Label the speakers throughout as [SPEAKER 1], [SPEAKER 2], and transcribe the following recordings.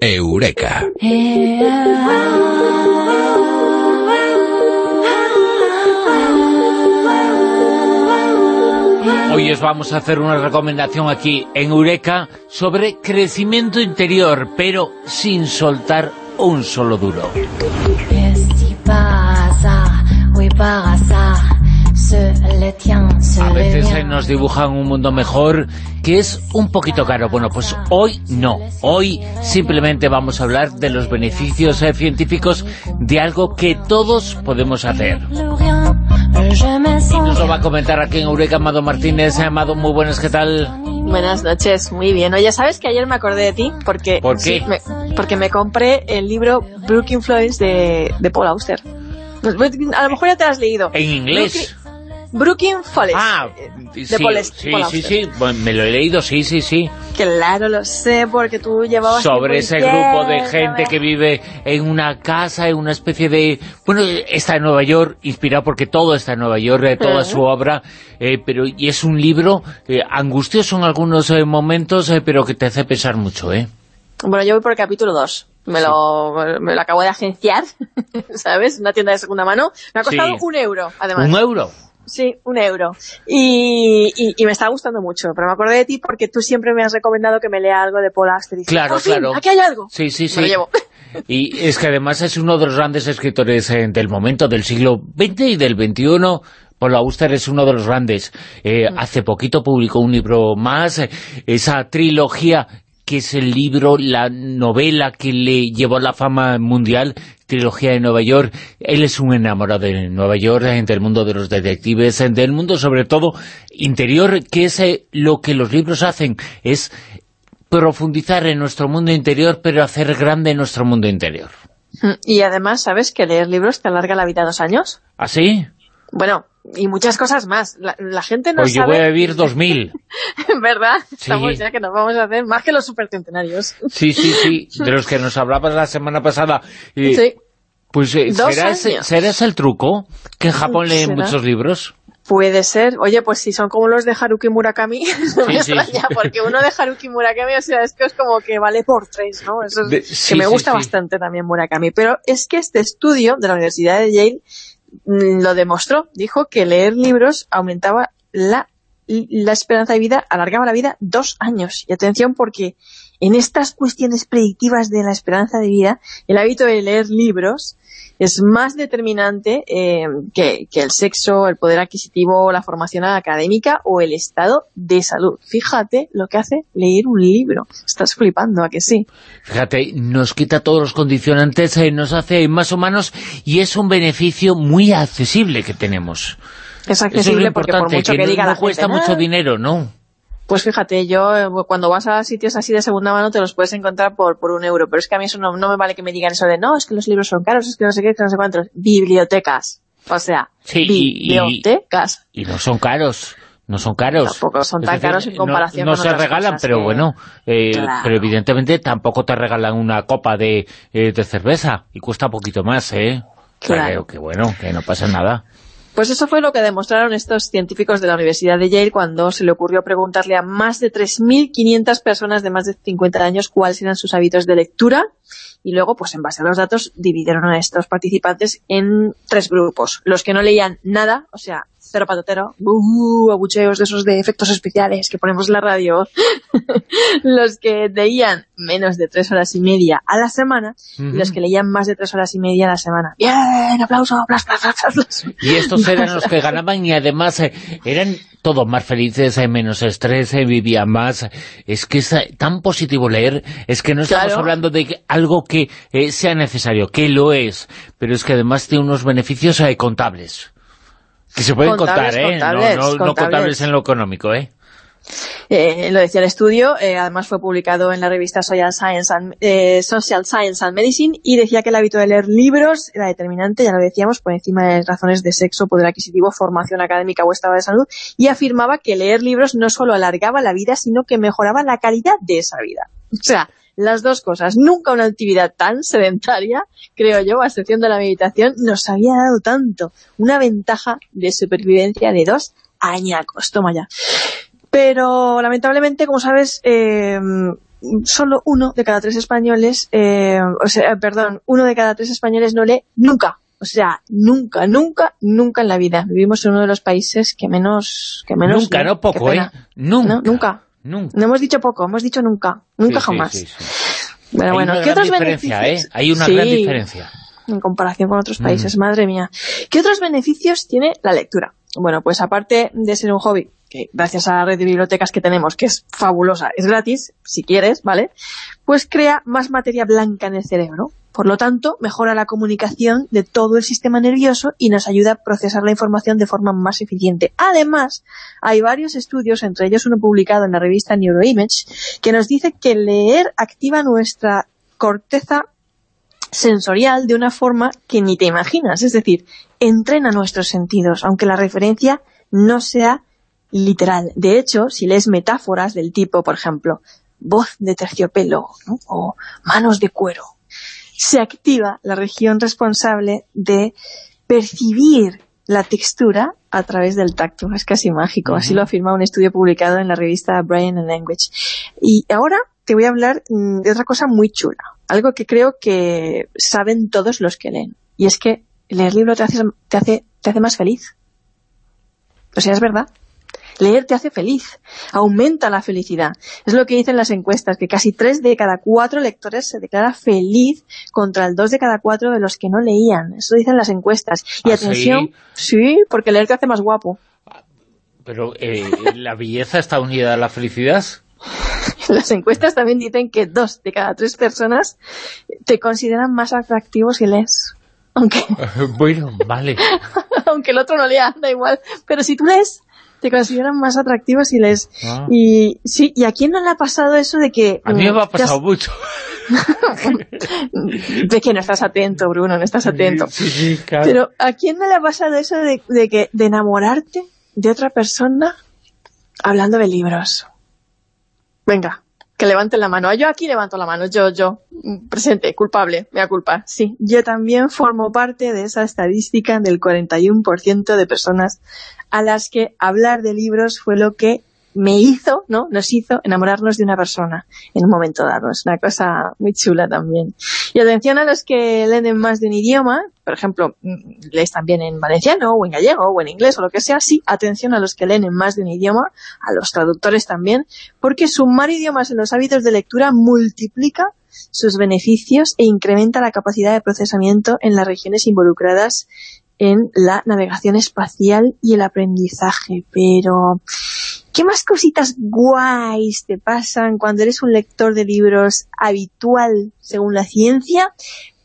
[SPEAKER 1] Eureka.
[SPEAKER 2] Hoy os vamos a hacer una recomendación aquí en Eureka sobre crecimiento interior, pero sin soltar un solo duro. A veces eh, nos dibujan un mundo mejor que es un poquito caro. Bueno, pues hoy no. Hoy simplemente vamos a hablar de los beneficios eh, científicos de algo que todos podemos hacer. Y nos lo va a comentar aquí en Eureka Amado Martínez. Amado, muy buenas, ¿qué tal?
[SPEAKER 3] Buenas noches, muy bien. Oye, ¿sabes que ayer me acordé de ti? Porque,
[SPEAKER 2] ¿Por qué?
[SPEAKER 3] me, porque me compré el libro Brooklyn Flores de, de Paul Auster. A lo mejor ya te lo has leído.
[SPEAKER 2] ¿En inglés?
[SPEAKER 3] Brooklyn Falls.
[SPEAKER 2] Ah,
[SPEAKER 3] de
[SPEAKER 2] sí, sí, sí, sí, Bueno, me lo he leído, sí, sí, sí.
[SPEAKER 3] Claro, lo sé, porque tú llevabas...
[SPEAKER 2] Sobre ese grupo de gente que vive en una casa, en una especie de... Bueno, está en Nueva York, inspirado porque todo está en Nueva York, eh, toda su obra, eh, pero y es un libro eh, angustioso en algunos eh, momentos, eh, pero que te hace pensar mucho, ¿eh?
[SPEAKER 3] Bueno, yo voy por el capítulo 2. Me, lo, me lo acabo de agenciar, ¿sabes? Una tienda de segunda mano. Me ha costado
[SPEAKER 2] Sí.
[SPEAKER 3] un euro, además.
[SPEAKER 2] ¿Un euro?
[SPEAKER 3] Sí, un euro. Y, y, y me está gustando mucho, pero me acordé de ti porque tú siempre me has recomendado que me lea algo de Paul Auster.
[SPEAKER 2] Claro,
[SPEAKER 3] "Por fin,
[SPEAKER 2] claro.
[SPEAKER 3] aquí hay algo.
[SPEAKER 2] Sí, sí, sí.
[SPEAKER 3] Me lo llevo.
[SPEAKER 2] Y es que además es uno de los grandes escritores eh, del momento, del siglo XX y del XXI. Paul Auster es uno de los grandes. Eh,
[SPEAKER 3] Mm.
[SPEAKER 2] Hace poquito publicó un libro más, eh, esa trilogía que es el libro, la novela que le llevó a la fama mundial, trilogía de Nueva York. Él es un enamorado de Nueva York, del mundo de los detectives, del mundo sobre todo interior, que es eh, lo que los libros hacen, es profundizar en nuestro mundo interior, pero hacer grande nuestro mundo interior.
[SPEAKER 3] Y además, ¿sabes que leer libros te alarga la vida dos años?
[SPEAKER 2] ¿Así?
[SPEAKER 3] Bueno, y muchas cosas más. La, la gente no
[SPEAKER 2] Pues yo voy a vivir 2000.
[SPEAKER 3] ¿Verdad?
[SPEAKER 2] Sí.
[SPEAKER 3] Estamos ya que nos vamos a hacer más que los supercentenarios.
[SPEAKER 2] Sí, sí, sí, de los que nos hablabas la semana pasada. Y,
[SPEAKER 3] Sí.
[SPEAKER 2] Pues ¿será ese, será ese el truco? ¿Que en Japón leen
[SPEAKER 3] ¿Será?
[SPEAKER 2] muchos libros?
[SPEAKER 3] Puede ser. Oye, pues si son como los de Haruki Murakami, no me
[SPEAKER 2] sí,
[SPEAKER 3] extraña,
[SPEAKER 2] sí.
[SPEAKER 3] porque uno de Haruki Murakami, o sea, es que es como que vale por tres, ¿no? Eso es,
[SPEAKER 2] De-
[SPEAKER 3] que me gusta bastante también Murakami. Pero es que este estudio de la Universidad de Yale lo demostró. Dijo que leer libros aumentaba la, la esperanza de vida, alargaba la vida dos años. Y atención, porque en estas cuestiones predictivas de la esperanza de vida, el hábito de leer libros es más determinante eh, que, que el sexo, el poder adquisitivo, la formación académica o el estado de salud. Fíjate lo que hace leer un libro. Estás flipando, ¿a que sí?
[SPEAKER 2] Fíjate, nos quita todos los condicionantes, eh, nos hace más humanos y es un beneficio muy accesible que tenemos.
[SPEAKER 3] Es
[SPEAKER 2] Eso es lo
[SPEAKER 3] accesible porque por mucho
[SPEAKER 2] que
[SPEAKER 3] que,
[SPEAKER 2] no,
[SPEAKER 3] diga
[SPEAKER 2] no
[SPEAKER 3] la
[SPEAKER 2] cuesta
[SPEAKER 3] gente,
[SPEAKER 2] mucho dinero, ¿no?
[SPEAKER 3] Pues fíjate, yo eh, cuando vas a sitios así de segunda mano te los puedes encontrar por, por un euro, pero es que a mí eso no, no me vale que me digan eso de no, es que los libros son caros, es que no sé qué, es que no sé cuántos. Bibliotecas. O sea,
[SPEAKER 2] Sí, y- y-
[SPEAKER 3] bibliotecas.
[SPEAKER 2] Y no son caros. No son caros.
[SPEAKER 3] Tampoco son tan
[SPEAKER 2] decir,
[SPEAKER 3] caros en
[SPEAKER 2] no-
[SPEAKER 3] comparación
[SPEAKER 2] No,
[SPEAKER 3] con
[SPEAKER 2] se
[SPEAKER 3] otras
[SPEAKER 2] regalan,
[SPEAKER 3] cosas
[SPEAKER 2] pero
[SPEAKER 3] que-
[SPEAKER 2] bueno, eh,
[SPEAKER 3] Claro.
[SPEAKER 2] pero evidentemente tampoco te regalan una copa de, eh, de cerveza y cuesta un poquito más, ¿eh?
[SPEAKER 3] Claro.
[SPEAKER 2] que bueno, que no pasa nada.
[SPEAKER 3] Pues eso fue lo que demostraron estos científicos de la Universidad de Yale cuando se le ocurrió preguntarle a más de 3.500 personas de más de 50 años cuáles eran sus hábitos de lectura y luego, pues en base a los datos, dividieron a estos participantes en tres grupos. Los que no leían nada, o sea, cero patatero, uh, abucheos de esos de efectos especiales que ponemos en la radio. los que leían menos de tres horas y media a la semana y los que leían más de tres horas y media a la semana. ¡Bien! ¡Aplauso! ¡Plas, plas, plas, plas, plas!
[SPEAKER 2] Y estos eran los que ganaban y además eh, eran todos más felices, eh, menos estrés, eh, vivían más. Es que es eh, tan positivo leer, es que no estamos
[SPEAKER 3] Claro.
[SPEAKER 2] hablando de algo que eh, sea necesario, que lo es, pero es que además tiene unos beneficios contables. Que se pueden
[SPEAKER 3] Contables,
[SPEAKER 2] contar, ¿eh? No-
[SPEAKER 3] contables,
[SPEAKER 2] no, no
[SPEAKER 3] contables.
[SPEAKER 2] contables en lo económico, ¿eh?
[SPEAKER 3] Eh, lo decía el estudio, eh, además fue publicado en la revista Social Science, and, eh, Social Science and Medicine y decía que el hábito de leer libros era determinante, ya lo decíamos, por encima de razones de sexo, poder adquisitivo, formación académica o estado de salud, y afirmaba que leer libros no solo alargaba la vida, sino que mejoraba la calidad de esa vida. O sea, las dos cosas. Nunca una actividad tan sedentaria, creo yo, a excepción de la meditación, nos había dado tanto. Una ventaja de supervivencia de dos añacos. Toma ya. Pero lamentablemente, como sabes, eh, solo uno de cada tres españoles, eh, o sea, perdón, uno de cada tres españoles no lee nunca. O sea, nunca, nunca, nunca en la vida. Vivimos en uno de los países que menos... Que menos
[SPEAKER 2] nunca, no poco, ¿eh?
[SPEAKER 3] Nunca. nunca. No hemos dicho poco, hemos dicho nunca. Nunca jamás.
[SPEAKER 2] bueno, bueno, ¿qué otros beneficios? ¿eh? Hay una gran diferencia.
[SPEAKER 3] En comparación con otros países, madre mía. ¿Qué otros beneficios tiene la lectura? Bueno, pues aparte de ser un hobby que gracias a la red de bibliotecas que tenemos, que es fabulosa, es gratis, si quieres, ¿vale? Pues crea más materia blanca en el cerebro. Por lo tanto, mejora la comunicación de todo el sistema nervioso y nos ayuda a procesar la información de forma más eficiente. Además, hay varios estudios, entre ellos uno publicado en la revista Neuroimage, que nos dice que leer activa nuestra corteza sensorial de una forma que ni te imaginas. Es decir, entrena nuestros sentidos, aunque la referencia no sea literal. De hecho, si lees metáforas del tipo, por ejemplo, voz de terciopelo o manos de cuero, se activa la región responsable de percibir la textura a través del tacto. Es casi mágico. Así lo afirma un estudio publicado en la revista Brain and Language. Y ahora te voy a hablar mm, de otra cosa muy chula. Algo que creo que saben todos los que leen. Y es que leer libro te hace, te hace, te hace más feliz. O sea, es verdad. Leer te hace feliz, aumenta la felicidad. Es lo que dicen las encuestas, que casi tres de cada cuatro lectores se declara feliz contra el dos de cada cuatro de los que no leían. Eso dicen las encuestas. Y ¿Ah, atención, sí? porque leer te hace más guapo.
[SPEAKER 2] Pero, eh, ¿la belleza está unida a la felicidad?
[SPEAKER 3] Las encuestas también dicen que dos de cada tres personas te consideran más atractivo si lees. Aunque...
[SPEAKER 2] bueno, vale.
[SPEAKER 3] Aunque el otro no lea, da igual. Pero si tú lees, te consideran más atractivos y les... Ah. Y sí, ¿y a quién no le ha pasado eso de que...
[SPEAKER 2] A mí me ha pasado mucho.
[SPEAKER 3] de que no estás atento, Bruno, no estás atento. Sí, sí, claro. Pero ¿a quién no le ha pasado eso de, de, que, de enamorarte de otra persona hablando de libros? Venga, que levanten la mano. Yo aquí levanto la mano, yo, yo, presente, culpable, me da culpa. Sí, yo también formo parte de esa estadística del 41% de personas a las que hablar de libros fue lo que me hizo, ¿no? Nos hizo enamorarnos de una persona en un momento dado. Es una cosa muy chula también. Y atención a los que leen más de un idioma, por ejemplo, mm, lees también en valenciano, o en gallego, o en inglés, o lo que sea, sí, atención a los que leen más de un idioma, a los traductores también, porque sumar idiomas en los hábitos de lectura multiplica sus beneficios e incrementa la capacidad de procesamiento en las regiones involucradas en la navegación espacial y el aprendizaje. Pero, ¿qué más cositas guays te pasan cuando eres un lector de libros habitual según la ciencia?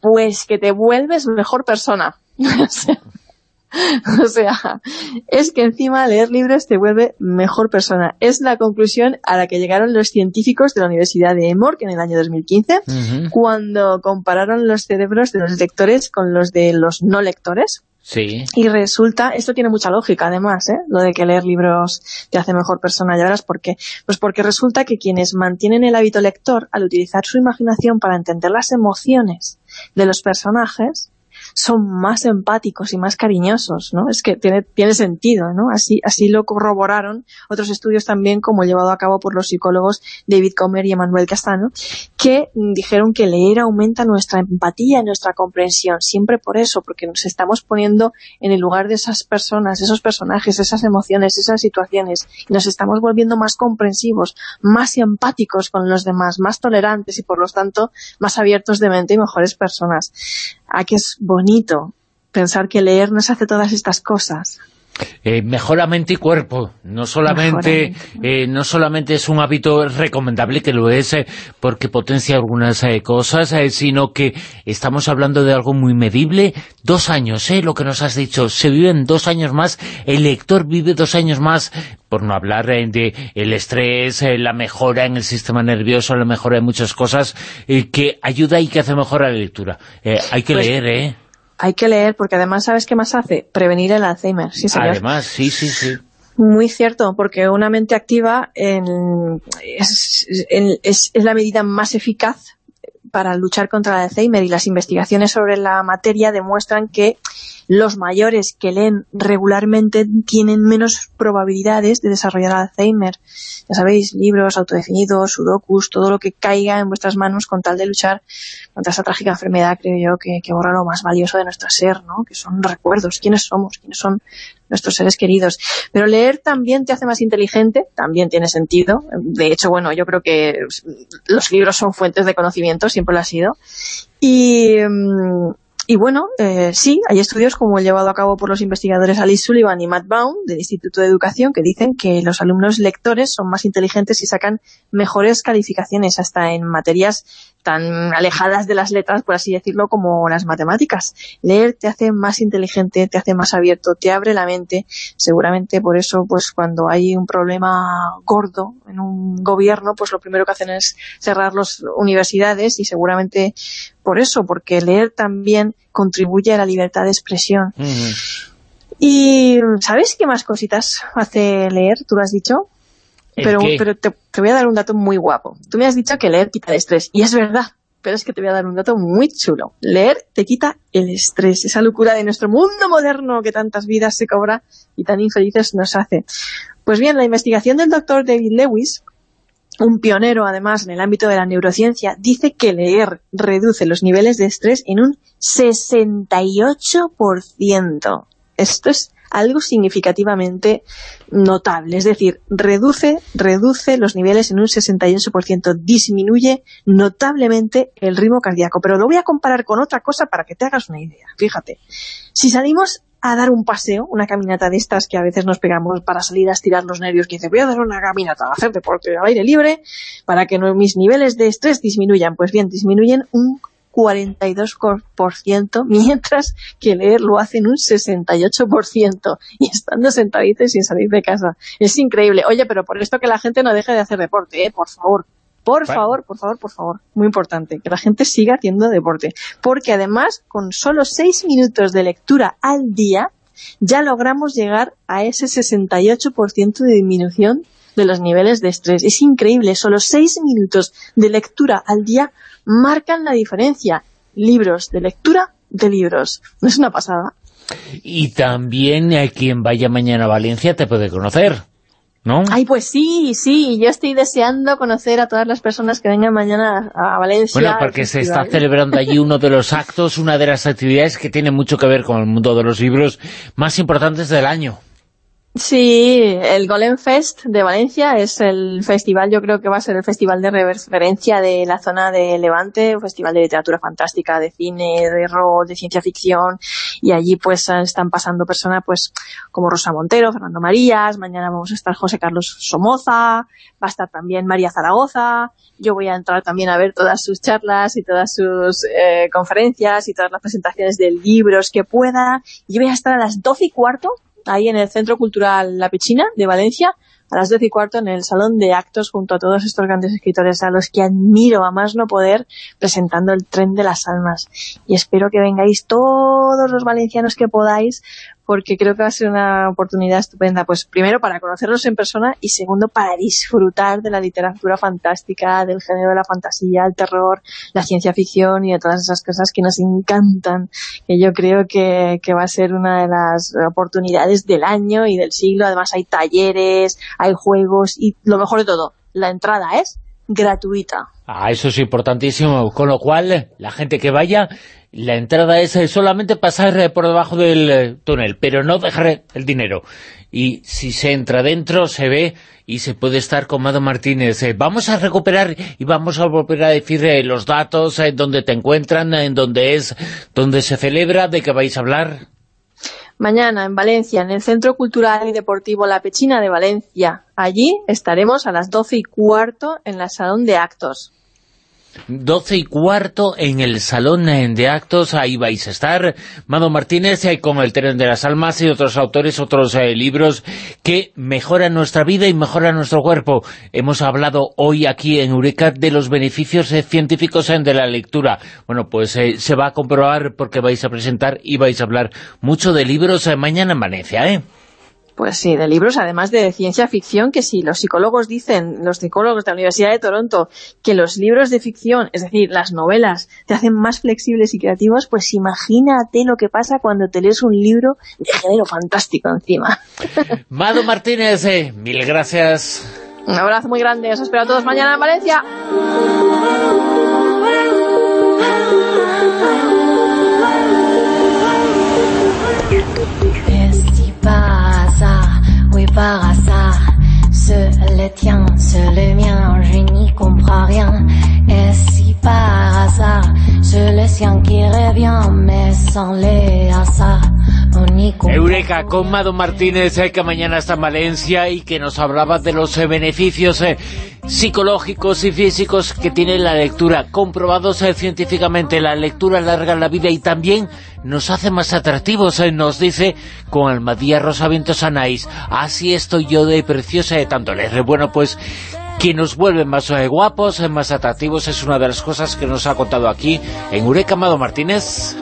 [SPEAKER 3] Pues que te vuelves mejor persona. o sea, es que encima leer libros te vuelve mejor persona. Es la conclusión a la que llegaron los científicos de la Universidad de Emory en el año 2015, cuando compararon los cerebros de los lectores con los de los no lectores.
[SPEAKER 2] Sí.
[SPEAKER 3] Y resulta, esto tiene mucha lógica además, ¿eh? lo de que leer libros te hace mejor persona, ya verás por. Pues porque resulta que quienes mantienen el hábito lector, al utilizar su imaginación para entender las emociones de los personajes, son más empáticos y más cariñosos, ¿no? Es que tiene, tiene sentido, ¿no? Así, así lo corroboraron otros estudios también, como llevado a cabo por los psicólogos David Comer y Emanuel Castano, que dijeron que leer aumenta nuestra empatía, nuestra comprensión, siempre por eso, porque nos estamos poniendo en el lugar de esas personas, esos personajes, esas emociones, esas situaciones, y nos estamos volviendo más comprensivos, más empáticos con los demás, más tolerantes y por lo tanto más abiertos de mente y mejores personas. ¿A que es bonito pensar que leer nos hace todas estas cosas.
[SPEAKER 2] Eh, mejora mente y cuerpo, no solamente eh, no solamente es un hábito recomendable, que lo es eh, porque potencia algunas eh, cosas, sino que estamos hablando de algo muy medible, dos años, lo que nos has dicho, se viven dos años más, el lector vive dos años más, por no hablar de el estrés, la mejora en el sistema nervioso, la mejora de muchas cosas, que ayuda y que hace mejor a la lectura. hay que pues leer, ¿eh?
[SPEAKER 3] Hay que leer, porque además, ¿sabes qué más hace? Prevenir el Alzheimer, sí
[SPEAKER 2] Además, sí, sí, sí.
[SPEAKER 3] Muy cierto, porque una mente activa es, es, la medida más eficaz para luchar contra el Alzheimer y las investigaciones sobre la materia demuestran que los mayores que leen regularmente tienen menos probabilidades de desarrollar Alzheimer. Ya sabéis, libros, autodefinidos, sudokus, todo lo que caiga en vuestras manos con tal de luchar contra esa trágica enfermedad, creo yo, que, que borra lo más valioso de nuestro ser, ¿no? que son recuerdos, quiénes somos, quiénes son nuestros seres queridos. Pero leer también te hace más inteligente, también tiene sentido. De hecho, bueno, yo creo que los libros son fuentes de conocimiento, siempre lo ha sido. Y, mm, y bueno, eh, sí, hay estudios como el llevado a cabo por los investigadores Alice Sullivan y Matt Baum del Instituto de Educación que dicen que los alumnos lectores son más inteligentes y sacan mejores calificaciones hasta en materias tan alejadas de las letras, por así decirlo, como las matemáticas. Leer te hace más inteligente, te hace más abierto, te abre la mente. Seguramente por eso, pues cuando hay un problema gordo en un gobierno, pues lo primero que hacen es cerrar las universidades y seguramente por eso, porque leer también contribuye a la libertad de expresión. Y ¿sabes qué más cositas hace leer? ¿Tú lo has dicho? Pero, pero te, voy a dar un dato muy guapo. Tú me has dicho que leer quita el estrés, y es verdad, pero es que te voy a dar un dato muy chulo. Leer te quita el estrés, esa locura de nuestro mundo moderno que tantas vidas se cobra y tan infelices nos hace. Pues bien, la investigación del doctor David Lewis un pionero además en el ámbito de la neurociencia, dice que leer reduce los niveles de estrés en un 68%. Esto es algo significativamente notable, es decir, reduce, reduce los niveles en un 68%, disminuye notablemente el ritmo cardíaco. Pero lo voy a comparar con otra cosa para que te hagas una idea. Fíjate, si salimos a dar un paseo, una caminata de estas que a veces nos pegamos para salir a estirar los nervios, que dice, voy a dar una caminata, a hacer deporte al aire libre, para que mis niveles de estrés disminuyan. Pues bien, disminuyen un 42%, mientras que leer lo hace en un 68%, y estando sentaditos sin salir de casa. Es increíble. Oye, pero por esto que la gente no deje de hacer deporte, ¿eh? por favor. Por favor, por favor, por favor. Muy importante, que la gente siga haciendo deporte. Porque además, con solo seis minutos de lectura al día, ya logramos llegar a ese 68% de disminución de los niveles de estrés. Es increíble, solo seis minutos de lectura al día marcan la diferencia. Libros de lectura de libros. ¿No es una pasada?
[SPEAKER 2] Y también hay quien vaya mañana a Valencia te puede conocer. ¿No?
[SPEAKER 3] Ay, pues sí, sí, yo estoy deseando conocer a todas las personas que vengan mañana a Valencia.
[SPEAKER 2] Bueno, porque se está celebrando allí uno de los actos, una de las actividades que tiene mucho que ver con el mundo de los libros más importantes del año.
[SPEAKER 3] Sí, el Golem Fest de Valencia es el festival, yo creo que va a ser el festival de referencia de la zona de Levante, un festival de literatura fantástica, de cine, de rol, de ciencia ficción, y allí pues están pasando personas pues como Rosa Montero, Fernando Marías, mañana vamos a estar José Carlos Somoza, va a estar también María Zaragoza, yo voy a entrar también a ver todas sus charlas y todas sus eh, conferencias y todas las presentaciones de libros que pueda, y voy a estar a las doce y cuarto ahí en el Centro Cultural La Pechina de Valencia, a las 12 y cuarto en el Salón de Actos junto a todos estos grandes escritores a los que admiro a más no poder presentando el Tren de las Almas. Y espero que vengáis todos los valencianos que podáis porque creo que va a ser una oportunidad estupenda, pues primero para conocerlos en persona y segundo para disfrutar de la literatura fantástica, del género de la fantasía, el terror, la ciencia ficción y de todas esas cosas que nos encantan, que yo creo que, que va a ser una de las oportunidades del año y del siglo, además hay talleres, hay juegos y lo mejor de todo, la entrada es gratuita.
[SPEAKER 2] Ah, eso es importantísimo, con lo cual la gente que vaya la entrada es eh, solamente pasar eh, por debajo del eh, túnel, pero no dejar el dinero. Y si se entra dentro, se ve y se puede estar con Mado Martínez. vamos a recuperar y vamos a volver a decir los datos, en donde te encuentran, en donde es, donde se celebra, de qué vais a hablar.
[SPEAKER 3] Mañana en Valencia, en el Centro Cultural y Deportivo La Pechina de Valencia. Allí estaremos a las doce y cuarto en la Salón de Actos.
[SPEAKER 2] 12 y cuarto en el Salón de Actos, ahí vais a estar. Mado Martínez eh, con El tren de las almas y otros autores, otros eh, libros que mejoran nuestra vida y mejoran nuestro cuerpo. Hemos hablado hoy aquí en Eureka de los beneficios eh, científicos de la lectura. Bueno, pues se va a comprobar porque vais a presentar y vais a hablar mucho de libros mañana en Valencia, ¿eh?
[SPEAKER 3] Pues sí, de libros, además de ciencia ficción, que si los psicólogos dicen, los psicólogos de la Universidad de Toronto, que los libros de ficción, es decir, las novelas, te hacen más flexibles y creativos, pues imagínate lo que pasa cuando te lees un libro de género fantástico encima.
[SPEAKER 2] Mado Martínez, eh, mil gracias.
[SPEAKER 3] Un abrazo muy grande, os espero a todos mañana en Valencia.
[SPEAKER 1] Par hasard C'est le tien, c'est le mien, je n'y comprends rien. Et si par hasard, c'est le sien qui revient Mais sans les hasards
[SPEAKER 2] Eureka con Mado Martínez, eh, que mañana está en Valencia y que nos hablaba de los eh, beneficios eh, psicológicos y físicos que tiene la lectura, comprobados científicamente. La lectura larga la vida y también nos hace más atractivos, nos dice con Almadía Rosavientos Anais. Así estoy yo de preciosa de tanto leer. Bueno, pues que nos vuelve más guapos, más atractivos, es una de las cosas que nos ha contado aquí en Eureka Mado Martínez.